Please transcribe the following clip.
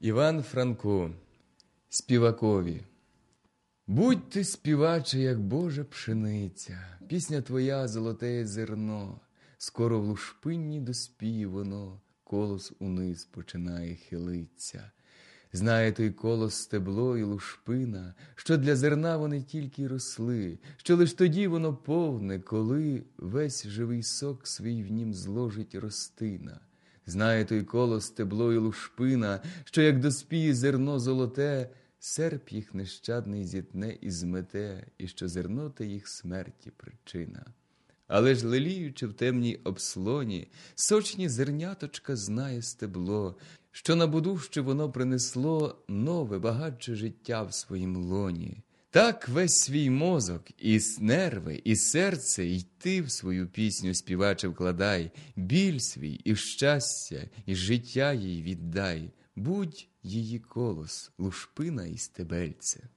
Іван Франко, співакові. Будь ти співаче, як Божа пшениця, пісня твоя золоте зерно, скоро в лушпинні доспіє воно, колос униз починає хилиться. Знає той колос стебло і лушпина, що для зерна вони тільки росли, що лиш тоді воно повне, коли весь живий сок свій в нім зложить ростина. Знає той колос стебло і лушпина, що як доспіє зерно золоте, серп їх нещадний зітне і змете, і що зерно та їх смерті причина. Але ж леліючи в темній обслоні, сочні зерняточка знає стебло, що на будуще воно принесло нове, багатше життя в своїм лоні. Так весь свій мозок, і нерви, і серце, й ти в свою пісню співаче вкладай, біль свій, і щастя, і життя їй віддай, будь її колос, лушпина і стебельце.